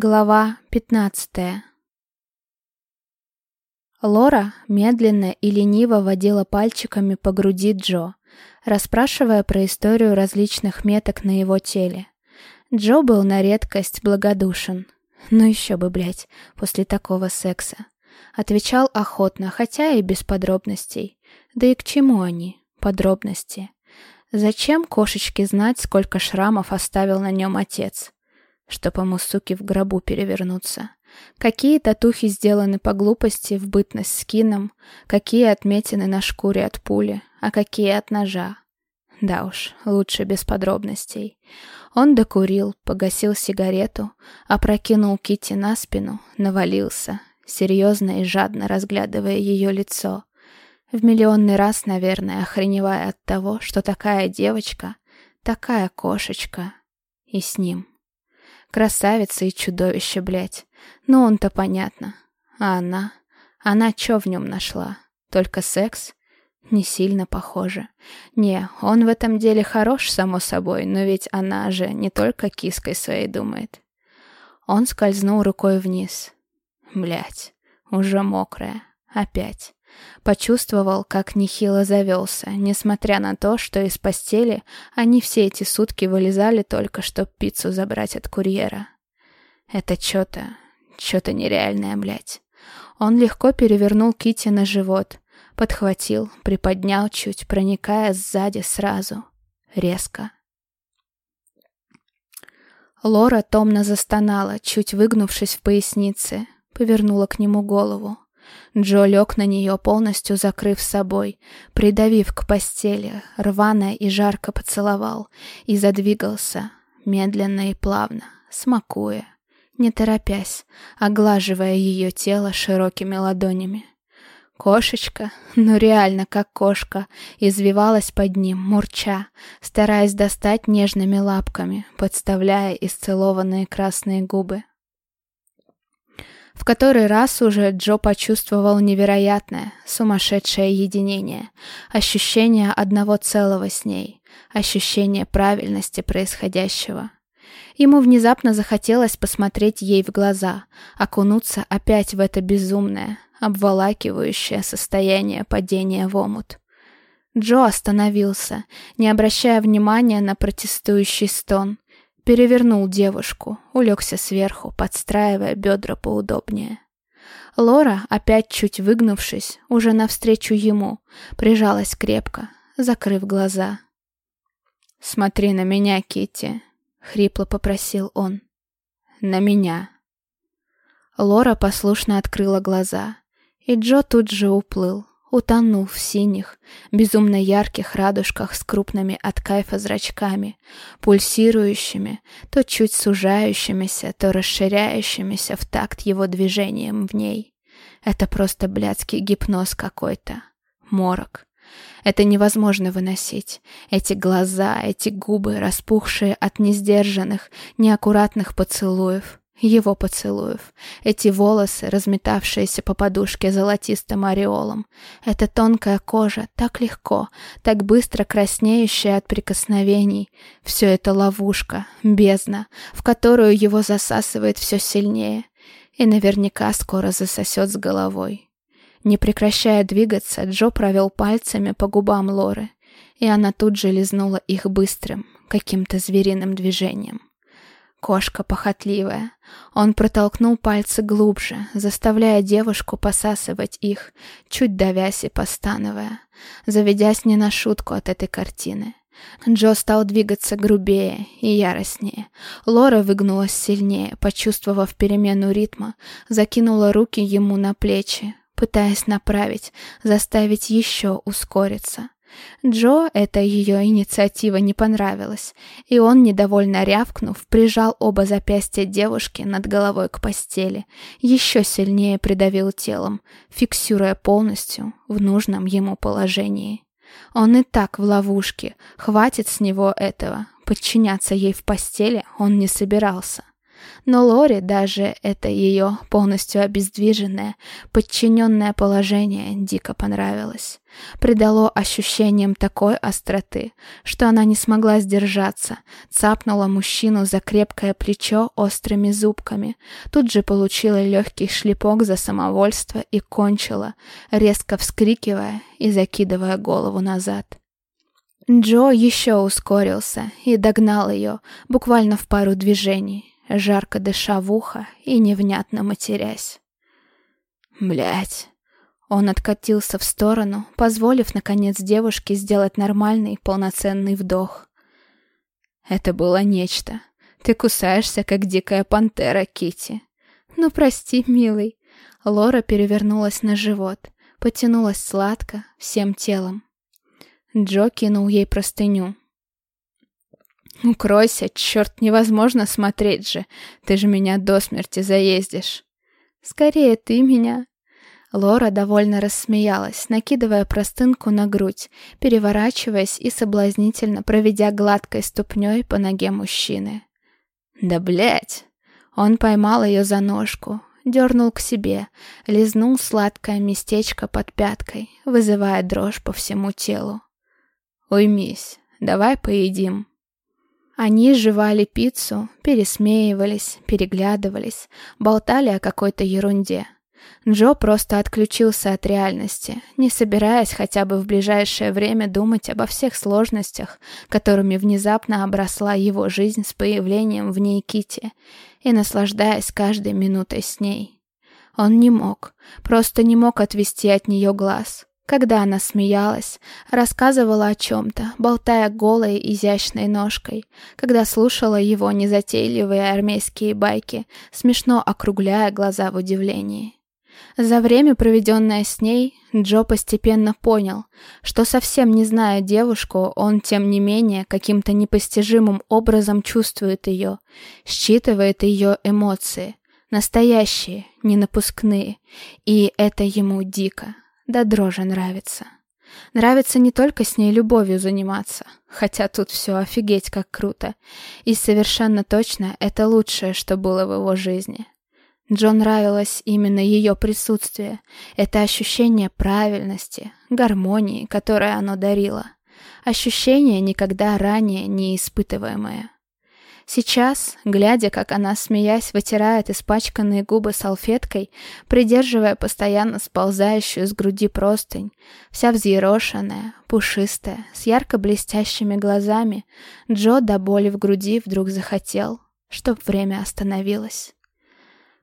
Глава 15 Лора медленно и лениво водила пальчиками по груди Джо, расспрашивая про историю различных меток на его теле. Джо был на редкость благодушен. Ну еще бы, блядь, после такого секса. Отвечал охотно, хотя и без подробностей. Да и к чему они, подробности? Зачем кошечке знать, сколько шрамов оставил на нем отец? Чтоб ему, суки, в гробу перевернуться. Какие татухи сделаны по глупости в бытность скином, какие отметины на шкуре от пули, а какие от ножа. Да уж, лучше без подробностей. Он докурил, погасил сигарету, опрокинул Кити на спину, навалился, серьезно и жадно разглядывая ее лицо. В миллионный раз, наверное, охреневая от того, что такая девочка, такая кошечка, и с ним. Красавица и чудовище, блядь. Ну он-то понятно. А она? Она чё в нем нашла? Только секс? Не сильно похоже. Не, он в этом деле хорош, само собой, но ведь она же не только киской своей думает. Он скользнул рукой вниз. Блять, уже мокрая. Опять. Почувствовал, как нехило завелся, несмотря на то, что из постели они все эти сутки вылезали только, чтоб пиццу забрать от курьера. Это что-то, что-то нереальное, блядь. Он легко перевернул Кити на живот, подхватил, приподнял чуть, проникая сзади сразу, резко. Лора томно застонала, чуть выгнувшись в пояснице, повернула к нему голову. Джо лег на нее, полностью закрыв собой, придавив к постели, рвано и жарко поцеловал и задвигался, медленно и плавно, смакуя, не торопясь, оглаживая ее тело широкими ладонями. Кошечка, ну реально как кошка, извивалась под ним, мурча, стараясь достать нежными лапками, подставляя исцелованные красные губы. В который раз уже Джо почувствовал невероятное, сумасшедшее единение, ощущение одного целого с ней, ощущение правильности происходящего. Ему внезапно захотелось посмотреть ей в глаза, окунуться опять в это безумное, обволакивающее состояние падения в омут. Джо остановился, не обращая внимания на протестующий стон, Перевернул девушку, улегся сверху, подстраивая бедра поудобнее. Лора, опять чуть выгнувшись, уже навстречу ему, прижалась крепко, закрыв глаза. «Смотри на меня, Китти, хрипло попросил он. «На меня». Лора послушно открыла глаза, и Джо тут же уплыл, утонул в синих, безумно ярких радужках с крупными от кайфа зрачками, пульсирующими, то чуть сужающимися, то расширяющимися в такт его движением в ней. Это просто блядский гипноз какой-то. Морок. Это невозможно выносить. Эти глаза, эти губы, распухшие от несдержанных, неаккуратных поцелуев его поцелуев, эти волосы, разметавшиеся по подушке золотистым ореолом, эта тонкая кожа, так легко, так быстро краснеющая от прикосновений, все это ловушка, бездна, в которую его засасывает все сильнее. И наверняка скоро засосет с головой. Не прекращая двигаться, Джо провел пальцами по губам Лоры, и она тут же лизнула их быстрым, каким-то звериным движением. Кошка похотливая. Он протолкнул пальцы глубже, заставляя девушку посасывать их, чуть давясь и постановая, заведясь не на шутку от этой картины. Джо стал двигаться грубее и яростнее. Лора выгнулась сильнее, почувствовав перемену ритма, закинула руки ему на плечи, пытаясь направить, заставить еще ускориться. Джо эта ее инициатива не понравилась, и он, недовольно рявкнув, прижал оба запястья девушки над головой к постели, еще сильнее придавил телом, фиксируя полностью в нужном ему положении. Он и так в ловушке, хватит с него этого, подчиняться ей в постели он не собирался. Но Лори даже это ее полностью обездвиженное, подчиненное положение дико понравилось. Придало ощущениям такой остроты, что она не смогла сдержаться, цапнула мужчину за крепкое плечо острыми зубками, тут же получила легкий шлепок за самовольство и кончила, резко вскрикивая и закидывая голову назад. Джо еще ускорился и догнал ее, буквально в пару движений, жарко дыша в ухо и невнятно матерясь. Блять. Он откатился в сторону, позволив, наконец, девушке сделать нормальный, полноценный вдох. Это было нечто. Ты кусаешься, как дикая пантера, Кити. Ну, прости, милый. Лора перевернулась на живот, потянулась сладко, всем телом. Джо кинул ей простыню. «Укройся, черт, невозможно смотреть же. Ты же меня до смерти заездишь». «Скорее ты меня». Лора довольно рассмеялась, накидывая простынку на грудь, переворачиваясь и соблазнительно проведя гладкой ступней по ноге мужчины. «Да блять!» Он поймал ее за ножку, дернул к себе, лизнул сладкое местечко под пяткой, вызывая дрожь по всему телу. Уймись, давай поедим. Они жевали пиццу, пересмеивались, переглядывались, болтали о какой-то ерунде. Джо просто отключился от реальности, не собираясь хотя бы в ближайшее время думать обо всех сложностях, которыми внезапно обросла его жизнь с появлением в ней Кити, и наслаждаясь каждой минутой с ней. Он не мог, просто не мог отвести от нее глаз. Когда она смеялась, рассказывала о чем-то, болтая голой изящной ножкой, когда слушала его незатейливые армейские байки, смешно округляя глаза в удивлении. За время, проведенное с ней, Джо постепенно понял, что совсем не зная девушку, он, тем не менее, каким-то непостижимым образом чувствует ее, считывает ее эмоции, настоящие, не напускные, и это ему дико да дрожи нравится. Нравится не только с ней любовью заниматься, хотя тут все офигеть как круто, и совершенно точно это лучшее, что было в его жизни. Джон нравилось именно ее присутствие, это ощущение правильности, гармонии, которое оно дарило. Ощущение, никогда ранее не испытываемое. Сейчас, глядя, как она, смеясь, вытирает испачканные губы салфеткой, придерживая постоянно сползающую с груди простынь, вся взъерошенная, пушистая, с ярко блестящими глазами, Джо до боли в груди вдруг захотел, чтоб время остановилось.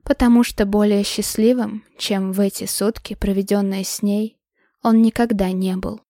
Потому что более счастливым, чем в эти сутки, проведенные с ней, он никогда не был.